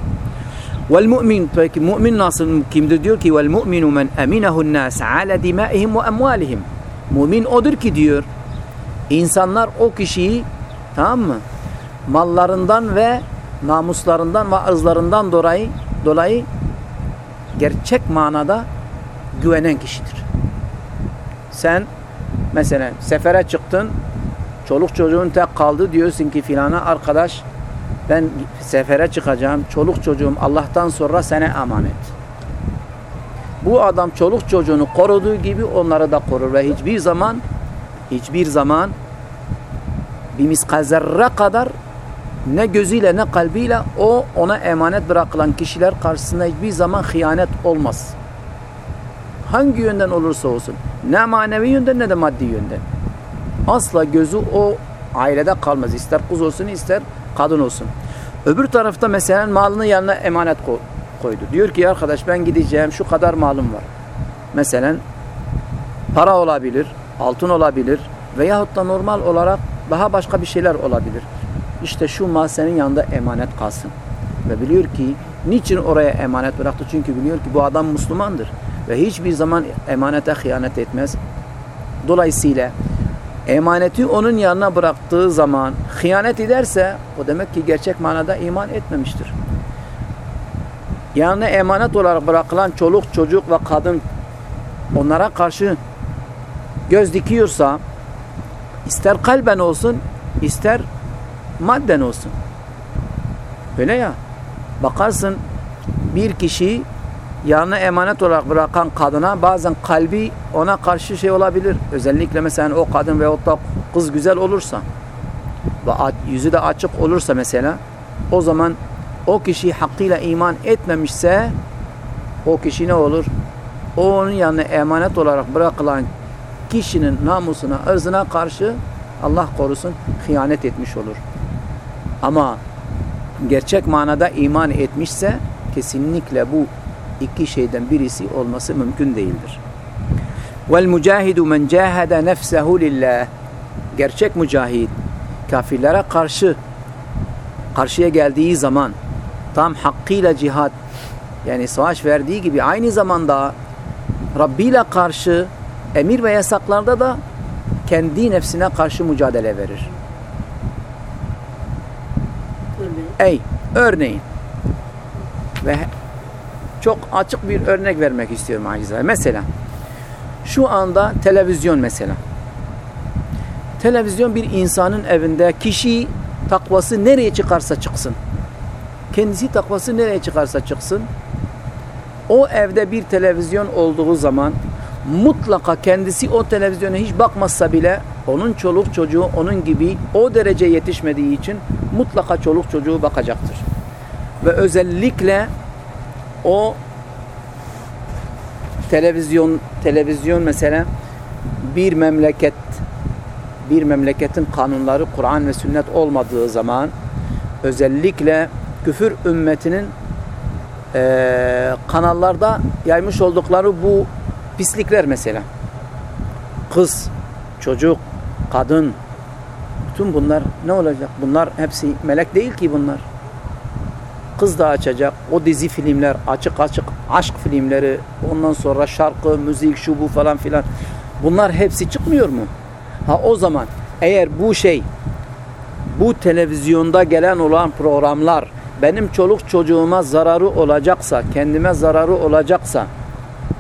Vel mu'min peki mümin nasıl kimdir diyor ki vel mu'minu men eminahu'n nas ala dimaihim ve amwalihim. Mümin odur ki diyor insanlar o kişiyi tamam mı? Mallarından ve namuslarından ve ırzlarından dolayı dolayı gerçek manada güvenen kişidir. Sen mesela sefere çıktın çoluk çocuğun tek kaldı diyorsun ki filana arkadaş ben sefere çıkacağım. Çoluk çocuğum Allah'tan sonra sana emanet. Bu adam çoluk çocuğunu koruduğu gibi onları da korur ve hiçbir zaman hiçbir zaman bir miskal kadar ne gözüyle ne kalbiyle o ona emanet bırakılan kişiler karşısında hiçbir zaman hıyanet olmaz. Hangi yönden olursa olsun. Ne manevi yönden ne de maddi yönden. Asla gözü o ailede kalmaz. İster kız olsun ister kadın olsun. Öbür tarafta mesela malını yanına emanet koydu. Diyor ki arkadaş ben gideceğim şu kadar malım var. Mesela para olabilir, altın olabilir veyahut da normal olarak daha başka bir şeyler olabilir. İşte şu mal senin yanında emanet kalsın. Ve biliyor ki niçin oraya emanet bıraktı? Çünkü biliyor ki bu adam Müslümandır. Ve hiçbir zaman emanete hıyanet etmez. Dolayısıyla emaneti onun yanına bıraktığı zaman hıyanet ederse o demek ki gerçek manada iman etmemiştir. Yanına emanet olarak bırakılan çoluk, çocuk ve kadın onlara karşı göz dikiyorsa ister kalben olsun ister madden olsun. Öyle ya. Bakarsın bir kişi yanına emanet olarak bırakan kadına bazen kalbi ona karşı şey olabilir. Özellikle mesela o kadın veyahut da kız güzel olursa ve yüzü de açık olursa mesela o zaman o kişi hakkıyla iman etmemişse o kişi ne olur? O onun yanına emanet olarak bırakılan kişinin namusuna, ırzına karşı Allah korusun hıyanet etmiş olur. Ama gerçek manada iman etmişse kesinlikle bu iki şeyden birisi olması mümkün değildir. Vel mucahidu men cahada nefsehu. Gerçek mücahid kafirlere karşı karşıya geldiği zaman tam hakkıyla cihat yani savaş verdiği gibi aynı zamanda Rabbi ile karşı emir ve yasaklarda da kendi nefsine karşı mücadele verir. Ey örneğin ve çok açık bir örnek vermek istiyorum acizler. Mesela şu anda televizyon mesela. Televizyon bir insanın evinde kişi takvası nereye çıkarsa çıksın. Kendisi takvası nereye çıkarsa çıksın. O evde bir televizyon olduğu zaman mutlaka kendisi o televizyona hiç bakmazsa bile onun çoluk çocuğu onun gibi o derece yetişmediği için mutlaka çoluk çocuğu bakacaktır. Ve özellikle o televizyon televizyon mesela bir memleket bir memleketin kanunları Kur'an ve sünnet olmadığı zaman özellikle küfür ümmetinin e, kanallarda yaymış oldukları bu pislikler mesela. Kız, çocuk, kadın, bütün bunlar ne olacak? Bunlar hepsi melek değil ki bunlar. Kız da açacak. O dizi filmler, açık açık aşk filmleri, ondan sonra şarkı, müzik, şu bu falan filan. Bunlar hepsi çıkmıyor mu? Ha o zaman eğer bu şey bu televizyonda gelen olan programlar benim çoluk çocuğuma zararı olacaksa, kendime zararı olacaksa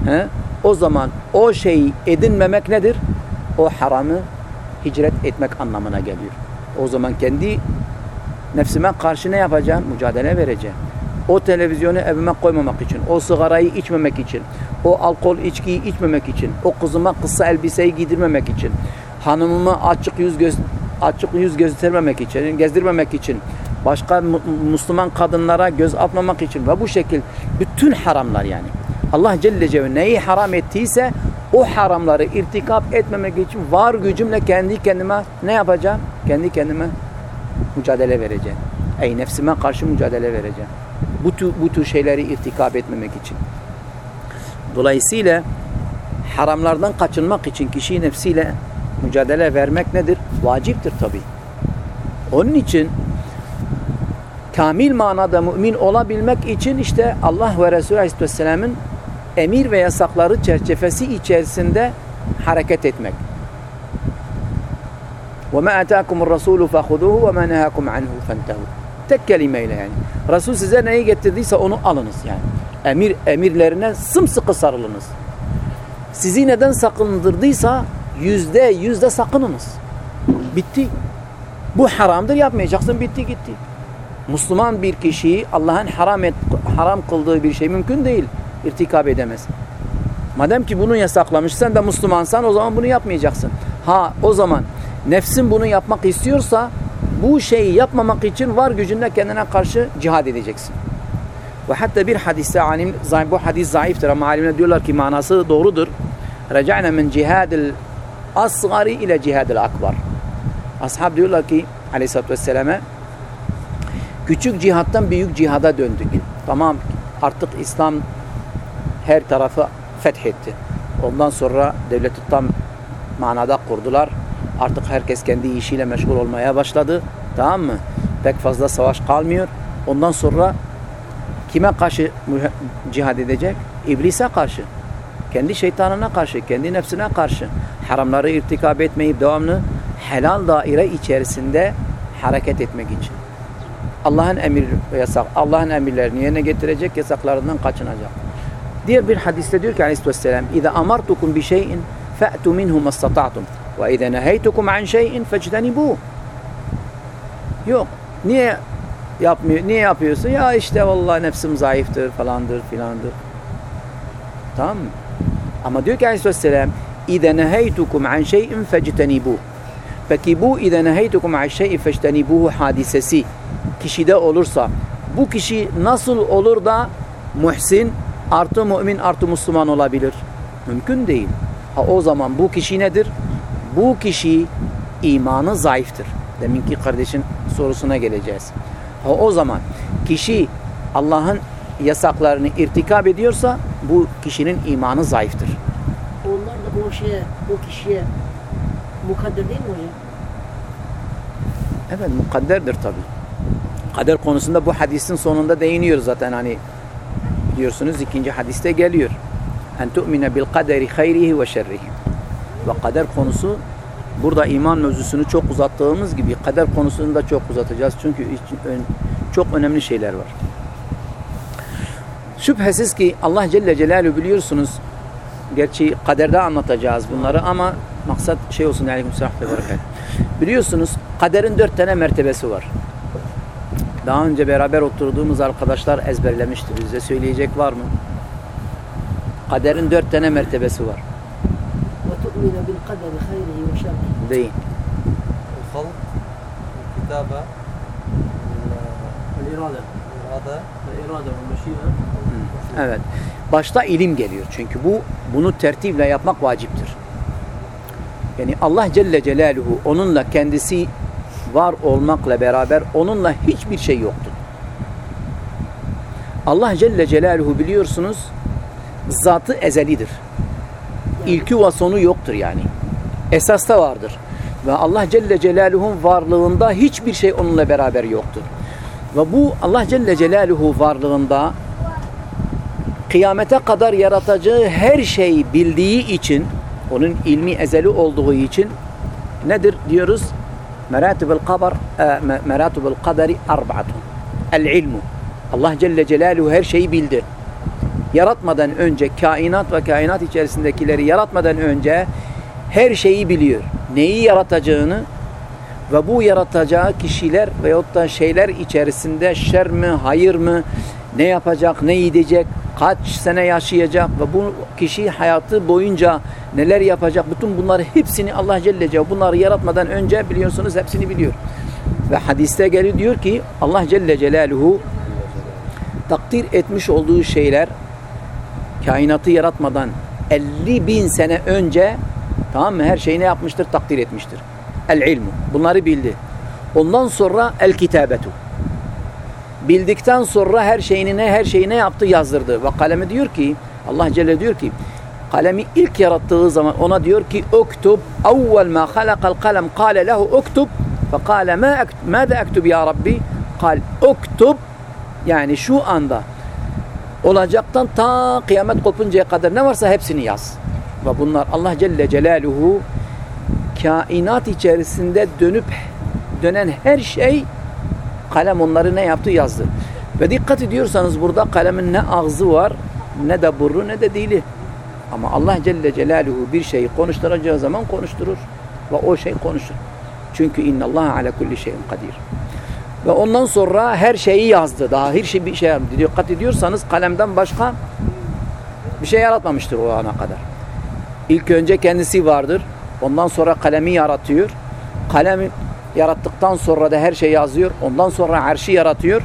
he, o zaman o şeyi edinmemek nedir? O haramı hicret etmek anlamına geliyor. O zaman kendi nefsime karşı ne yapacağım? Mücadele vereceğim. O televizyonu evime koymamak için, o sigarayı içmemek için, o alkol içkiyi içmemek için, o kızıma kısa elbiseyi giydirmemek için, hanımıma açık yüz göz açık yüz göstermemek için, gezdirmemek için, başka Müslüman kadınlara göz atmamak için ve bu şekil bütün haramlar yani. Allah Celle Celle neyi haram ettiyse o haramları irtikap etmemek için var gücümle kendi kendime ne yapacağım? Kendi kendime mücadele vereceğim. Ey nefsime karşı mücadele vereceğim. Bu tür, bu tür şeyleri irtikap etmemek için. Dolayısıyla haramlardan kaçınmak için kişi nefsiyle mücadele vermek nedir? Vaciptir tabi. Onun için kamil manada mümin olabilmek için işte Allah ve Resulü Aleyhisselam'ın emir ve yasakları çerçevesi içerisinde hareket etmek. وَمَا أَتَاكُمُ الرَّسُولُ فَخُذُوهُ وَمَا نَهَاكُمْ عَنْهُ فَانْتَهُوا Tek kelimeyle yani. Resul size neyi getirdiyse onu alınız yani. Emir emirlerine sımsıkı sarılınız. Sizi neden sakındırdıysa yüzde yüzde sakınınız. Bitti. Bu haramdır yapmayacaksın bitti gitti. Müslüman bir kişiyi Allah'ın haram, et, haram kıldığı bir şey mümkün değil. İrtikap edemez. Madem ki bunu yasaklamış sen de Müslümansan o zaman bunu yapmayacaksın. Ha o zaman nefsin bunu yapmak istiyorsa bu şeyi yapmamak için var gücünle kendine karşı cihad edeceksin. Ve hatta bir hadiste alim, bu hadis zayıftır ama alimler diyorlar ki manası doğrudur. Reca'na min cihadil asgari ile cihadil akbar. Ashab diyorlar ki aleyhissalatü vesselam'e küçük cihattan büyük cihada döndük. Tamam artık İslam her tarafı fethetti. Ondan sonra devleti tam manada kurdular. Artık herkes kendi işiyle meşgul olmaya başladı. Tamam mı? Pek fazla savaş kalmıyor. Ondan sonra kime karşı cihad edecek? İblise karşı. Kendi şeytanına karşı, kendi nefsine karşı. Haramları irtikab etmeyip devamlı helal daire içerisinde hareket etmek için. Allah'ın emir yasak, Allah'ın emirlerini yerine getirecek, yasaklarından kaçınacak. Diğer bir hadiste diyor ki aleyhisselam اِذَا أَمَرْتُكُمْ بِشَيْءٍ فَأْتُوا مِنْهُ مَسْتَطَعْتُمْ وَاِذَا نَهَيْتُكُمْ عَنْ شَيْءٍ فَاجْتَنِبُوهُ Yok. Niye yapmıyor? Niye yapıyorsun? Ya işte vallahi nefsim zayıftır falandır filandır. Tamam mı? Ama diyor ki aleyhisselam اِذَا نَهَيْتُكُمْ عَنْ شَيْءٍ فَاجْتَنِبُوهُ Peki bu اِذَا نَهَيْتُكُمْ عَنْ شَيْءٍ فَاجْتَنِبُوهُ hadisesi kişide olursa bu kişi nasıl olur da muhsin artı mümin artı Müslüman olabilir? Mümkün değil. Ha o zaman bu kişi nedir? Bu kişi imanı zayıftır. Deminki kardeşin sorusuna geleceğiz. Ha o zaman kişi Allah'ın yasaklarını irtikab ediyorsa bu kişinin imanı zayıftır. Onlar da o şeye, o kişiye mukadder değil mi hocam? Evet mukadderdir tabi. Kader konusunda bu hadisin sonunda değiniyor zaten hani biliyorsunuz ikinci hadiste geliyor. En tu'mine bil kaderi hayrihi ve şerrihi. Ve kader konusu burada iman mevzusunu çok uzattığımız gibi kader konusunu da çok uzatacağız. Çünkü çok önemli şeyler var. Şüphesiz ki Allah Celle Celaluhu biliyorsunuz gerçi kaderde anlatacağız bunları ama maksat şey olsun aleykümselam ve berekat. Biliyorsunuz kaderin dört tane mertebesi var. Daha önce beraber oturduğumuz arkadaşlar ezberlemişti. Bize söyleyecek var mı? Kaderin dört tane mertebesi var. وتؤمن بالقدر خيره وشره Değil. الخلق الكتابة الإرادة الإرادة الإرادة والمشيئة Evet. Başta ilim geliyor. Çünkü bu bunu tertiple yapmak vaciptir. Yani Allah Celle Celaluhu onunla kendisi var olmakla beraber onunla hiçbir şey yoktur. Allah Celle Celaluhu biliyorsunuz zatı ezelidir. İlki ve sonu yoktur yani. Esasta vardır. Ve Allah Celle Celaluhu'nun varlığında hiçbir şey onunla beraber yoktur. Ve bu Allah Celle Celaluhu varlığında kıyamete kadar yaratacağı her şeyi bildiği için, onun ilmi ezeli olduğu için nedir diyoruz? E, meratibul kaderi arba'atun. El ilmu. Allah Celle Celaluhu her şeyi bildi. Yaratmadan önce kainat ve kainat içerisindekileri yaratmadan önce her şeyi biliyor. Neyi yaratacağını ve bu yaratacağı kişiler veyahut da şeyler içerisinde şer mi, hayır mı, ne yapacak, ne yiyecek, kaç sene yaşayacak ve bu kişi hayatı boyunca neler yapacak, bütün bunları hepsini Allah Celle Celaluhu bunları yaratmadan önce biliyorsunuz hepsini biliyor. Ve hadiste geliyor diyor ki Allah Celle Celaluhu takdir etmiş olduğu şeyler kainatı yaratmadan 50 bin sene önce tamam mı her şeyi ne yapmıştır? Takdir etmiştir. El ilmu. Bunları bildi. Ondan sonra el kitabetu. Bildikten sonra her şeyini ne her şeyi ne yaptı? Yazdırdı. Ve kalemi diyor ki Allah Celle diyor ki kalemi ilk yarattığı zaman ona diyor ki uktub evvel ma halakal kalem kâle lehu uktub fekâle ma mâde ektub ya Rabbi kal uktub yani şu anda olacaktan ta kıyamet kopuncaya kadar ne varsa hepsini yaz. Ve bunlar Allah Celle Celaluhu kainat içerisinde dönüp dönen her şey kalem onları ne yaptı yazdı. Ve dikkat ediyorsanız burada kalemin ne ağzı var ne de burnu ne de dili. Ama Allah Celle Celaluhu bir şeyi konuşturacağı zaman konuşturur. Ve o şey konuşur. Çünkü innallaha ala kulli şeyin kadir. Ve ondan sonra her şeyi yazdı. Daha her şey bir şey. Dikkat ediyorsanız kalemden başka bir şey yaratmamıştır o ana kadar. İlk önce kendisi vardır. Ondan sonra kalemi yaratıyor. Kalemi yarattıktan sonra da her şey yazıyor. Ondan sonra arşi yaratıyor.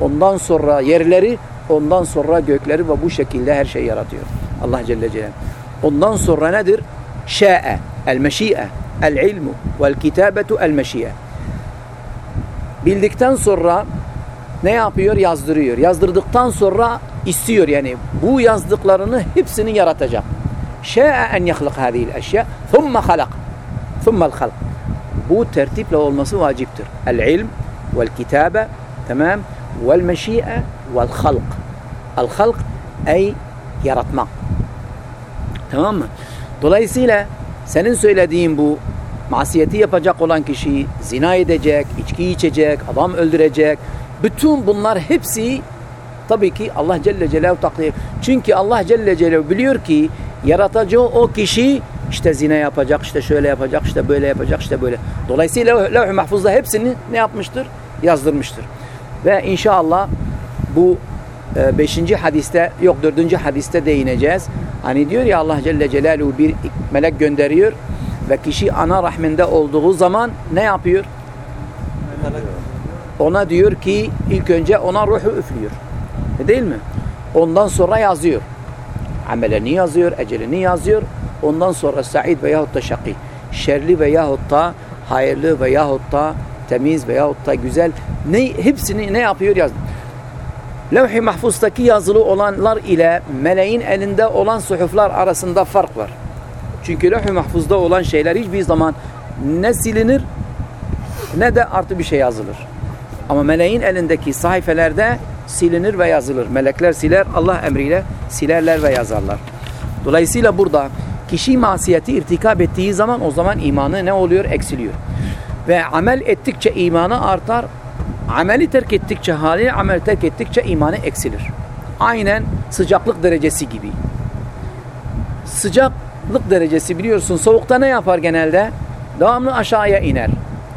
Ondan sonra yerleri, ondan sonra gökleri ve bu şekilde her şey yaratıyor. Allah Celle Celaluhu. Ondan sonra nedir? Şa'e, el-meşi'e, el-ilmu vel-kitabetu el-meşi'e. Bildikten sonra ne yapıyor? Yazdırıyor. Yazdırdıktan sonra istiyor yani bu yazdıklarını hepsini yaratacak. Şa'e en yahlıq hâzihil eşya thumma halak. Thumma halk. Bu tertiple olması vaciptir. El-ilm vel-kitabe tamam vel-meşi'e vel-halk. El-halk ey yaratmak. Tamam mı? Dolayısıyla senin söylediğin bu masiyeti yapacak olan kişi zina edecek, içki içecek, adam öldürecek. Bütün bunlar hepsi tabii ki Allah Celle Celaluhu takdir. Çünkü Allah Celle Celaluhu biliyor ki yaratacağı o kişi işte zina yapacak, işte şöyle yapacak, işte böyle yapacak, işte böyle. Dolayısıyla levh-i mahfuzda hepsini ne yapmıştır? Yazdırmıştır. Ve inşallah bu e, beşinci hadiste, yok dördüncü hadiste değineceğiz. Hani diyor ya Allah Celle Celaluhu bir melek gönderiyor ve kişi ana rahminde olduğu zaman ne yapıyor? Ona diyor ki ilk önce ona ruhu üflüyor. E değil mi? Ondan sonra yazıyor. Amelini yazıyor, ecelini yazıyor. Ondan sonra said veyahut da şakî. Şerli veyahut da hayırlı veyahut da temiz veyahut da güzel. Ne, hepsini ne yapıyor yazıyor. Levh-i mahfuzdaki yazılı olanlar ile meleğin elinde olan suhuflar arasında fark var. Çünkü levh-i mahfuzda olan şeyler hiçbir zaman ne silinir ne de artı bir şey yazılır. Ama meleğin elindeki sayfelerde silinir ve yazılır. Melekler siler, Allah emriyle silerler ve yazarlar. Dolayısıyla burada kişi masiyeti irtikab ettiği zaman o zaman imanı ne oluyor? Eksiliyor. Ve amel ettikçe imanı artar. Ameli terk ettikçe, hali amel terk ettikçe imanı eksilir. Aynen sıcaklık derecesi gibi. Sıcaklık derecesi biliyorsun soğukta ne yapar genelde? Devamlı aşağıya iner.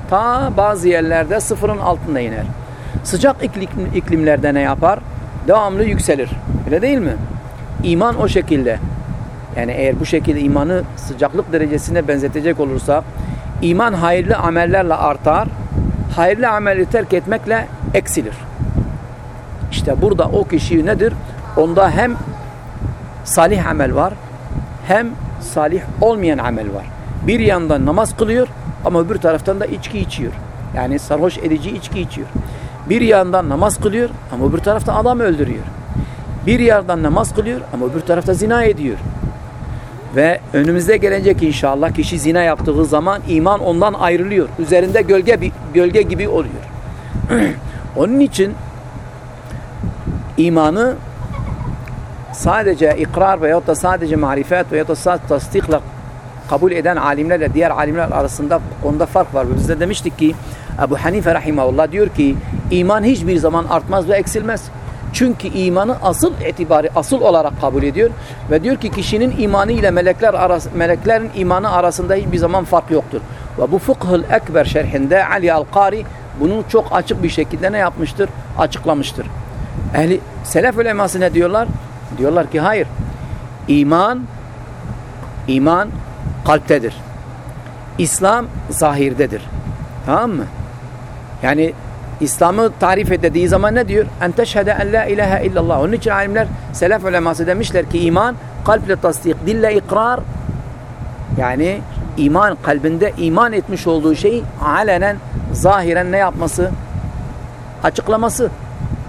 Ta bazı yerlerde sıfırın altında iner. Sıcak iklim, iklimlerde ne yapar? Devamlı yükselir. Öyle değil mi? İman o şekilde. Yani eğer bu şekilde imanı sıcaklık derecesine benzetecek olursak iman hayırlı amellerle artar. Hayırlı ameli terk etmekle eksilir. İşte burada o kişi nedir? Onda hem salih amel var hem salih olmayan amel var. Bir yandan namaz kılıyor ama öbür taraftan da içki içiyor. Yani sarhoş edici içki içiyor. Bir yandan namaz kılıyor ama öbür tarafta adam öldürüyor. Bir yerden namaz kılıyor ama öbür tarafta zina ediyor. Ve önümüzde gelecek inşallah kişi zina yaptığı zaman iman ondan ayrılıyor. Üzerinde gölge bir gölge gibi oluyor. Onun için imanı sadece ikrar veyahut da sadece marifet veyahut da sadece tasdikle kabul eden alimlerle diğer alimler arasında konuda fark var. Biz de demiştik ki Ebu Hanife rahimahullah diyor ki iman hiçbir zaman artmaz ve eksilmez. Çünkü imanı asıl itibari asıl olarak kabul ediyor ve diyor ki kişinin imanı ile melekler arası, meleklerin imanı arasında hiçbir zaman fark yoktur. Ve bu Fıkhul Ekber şerhinde Ali Al-Kari bunu çok açık bir şekilde ne yapmıştır? Açıklamıştır. Ehli selef uleması ne diyorlar? Diyorlar ki hayır. İman iman kalptedir. İslam zahirdedir. Tamam mı? Yani İslam'ı tarif et dediği zaman ne diyor? En teşhede en la ilahe illallah. Onun için alimler, selef uleması demişler ki iman kalple tasdik, dille ikrar yani iman kalbinde iman etmiş olduğu şeyi alenen, zahiren ne yapması? Açıklaması.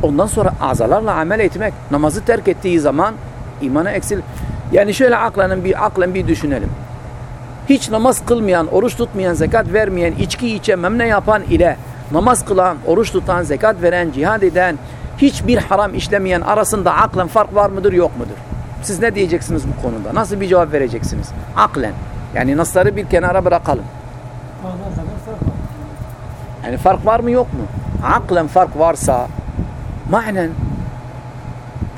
Ondan sonra azalarla amel etmek. Namazı terk ettiği zaman imana eksil. Yani şöyle aklanın bir aklen bir düşünelim. Hiç namaz kılmayan, oruç tutmayan, zekat vermeyen, içki içemem ne yapan ile namaz kılan, oruç tutan, zekat veren, cihad eden, hiçbir haram işlemeyen arasında aklen fark var mıdır yok mudur? Siz ne diyeceksiniz bu konuda? Nasıl bir cevap vereceksiniz? Aklen. Yani nasları bir kenara bırakalım. Yani fark var mı yok mu? Aklen fark varsa manen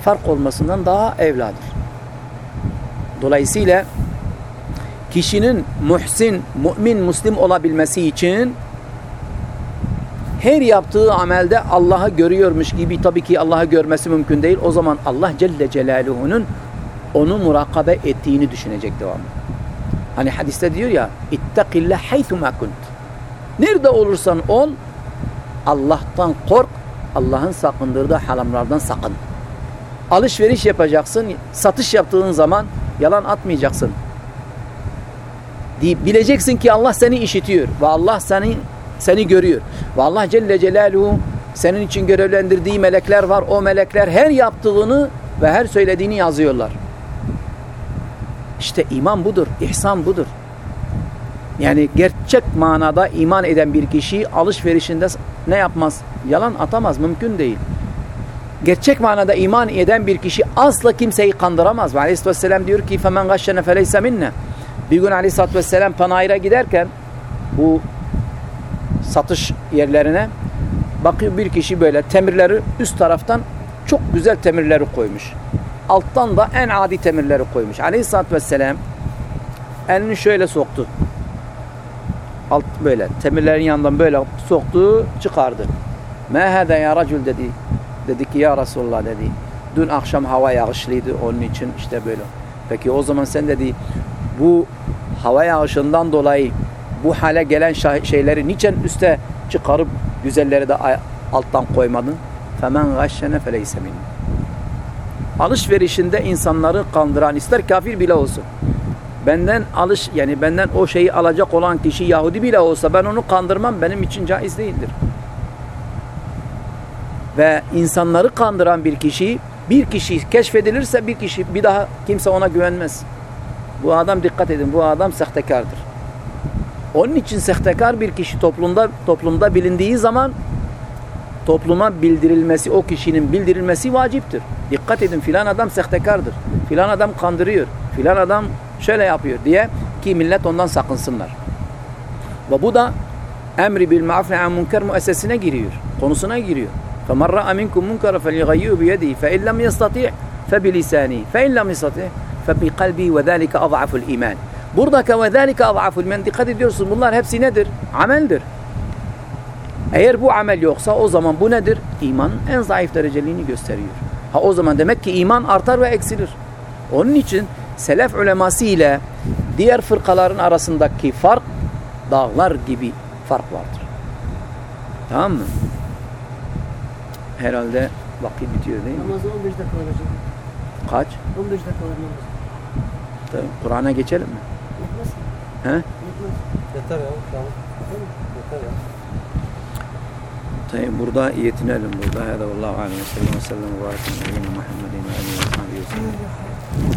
fark olmasından daha evladır. Dolayısıyla kişinin muhsin, mümin, muslim olabilmesi için her yaptığı amelde Allah'ı görüyormuş gibi tabii ki Allah'ı görmesi mümkün değil. O zaman Allah Celle Celaluhu'nun onu murakabe ettiğini düşünecek devamlı. Hani hadiste diyor ya ittakillah haythuma kunt. Nerede olursan ol Allah'tan kork. Allah'ın sakındırdığı haramlardan sakın. Alışveriş yapacaksın. Satış yaptığın zaman yalan atmayacaksın. Bileceksin ki Allah seni işitiyor ve Allah seni seni görüyor. Ve Allah Celle Celaluhu senin için görevlendirdiği melekler var. O melekler her yaptığını ve her söylediğini yazıyorlar. İşte iman budur, ihsan budur. Yani gerçek manada iman eden bir kişi alışverişinde ne yapmaz? Yalan atamaz, mümkün değil. Gerçek manada iman eden bir kişi asla kimseyi kandıramaz. Ve Aleyhisselatü Vesselam diyor ki فَمَنْ غَشَّنَ فَلَيْسَ minne. Bir gün Aleyhisselatü Vesselam Panayır'a giderken bu satış yerlerine bakıyor bir kişi böyle temirleri üst taraftan çok güzel temirleri koymuş. Alttan da en adi temirleri koymuş. Aleyhisselatü Vesselam elini şöyle soktu. Alt böyle temirlerin yanından böyle soktu çıkardı. Me hada ya racul dedi. Dedi ki ya Resulullah dedi. Dün akşam hava yağışlıydı onun için işte böyle. Peki o zaman sen dedi bu hava yağışından dolayı bu hale gelen şeyleri niçin üste çıkarıp güzelleri de alttan koymadın? Femen gashşene feleyse. Alışverişinde insanları kandıran ister kafir bile olsun. Benden alış yani benden o şeyi alacak olan kişi Yahudi bile olsa ben onu kandırmam benim için caiz değildir. Ve insanları kandıran bir kişi bir kişi keşfedilirse bir kişi bir daha kimse ona güvenmez. Bu adam dikkat edin bu adam sahtekardır. Onun için sehtekar bir kişi toplumda toplumda bilindiği zaman topluma bildirilmesi, o kişinin bildirilmesi vaciptir. Dikkat edin filan adam sehtekardır. Filan adam kandırıyor. Filan adam şöyle yapıyor diye ki millet ondan sakınsınlar. Ve bu da emri bil ma'ruf ve münker müessesine giriyor. Konusuna giriyor. فَمَنْ رَأَ مِنْكُمْ مُنْكَرَ فَلْيَغَيِّهُ بِيَدِهِ فَاِنْ لَمْ يَسْتَطِعْ فَبِلِسَانِهِ فَاِنْ لَمْ يَسْتَطِعْ فَبِقَلْبِهِ وَذَٰلِكَ أَضْعَفُ الْاِيمَانِ Buradaki ve zâlike azaful men dikkat ediyorsun bunlar hepsi nedir? Ameldir. Eğer bu amel yoksa o zaman bu nedir? İmanın en zayıf dereceliğini gösteriyor. Ha o zaman demek ki iman artar ve eksilir. Onun için selef uleması ile diğer fırkaların arasındaki fark dağlar gibi fark vardır. Tamam mı? Herhalde vakit bitiyor değil mi? Namazı 15 dakika olacak. Kaç? 15 dakika. Tamam. Kur'an'a geçelim mi? He? Yeter ya. Tamam. Yeter ya. Tayyip burada yetinelim burada. Hada vallahu alem ve sellem ve sellem ve barakın aleyhi Muhammedin ve aleyhi ve sahbihi ve sellem.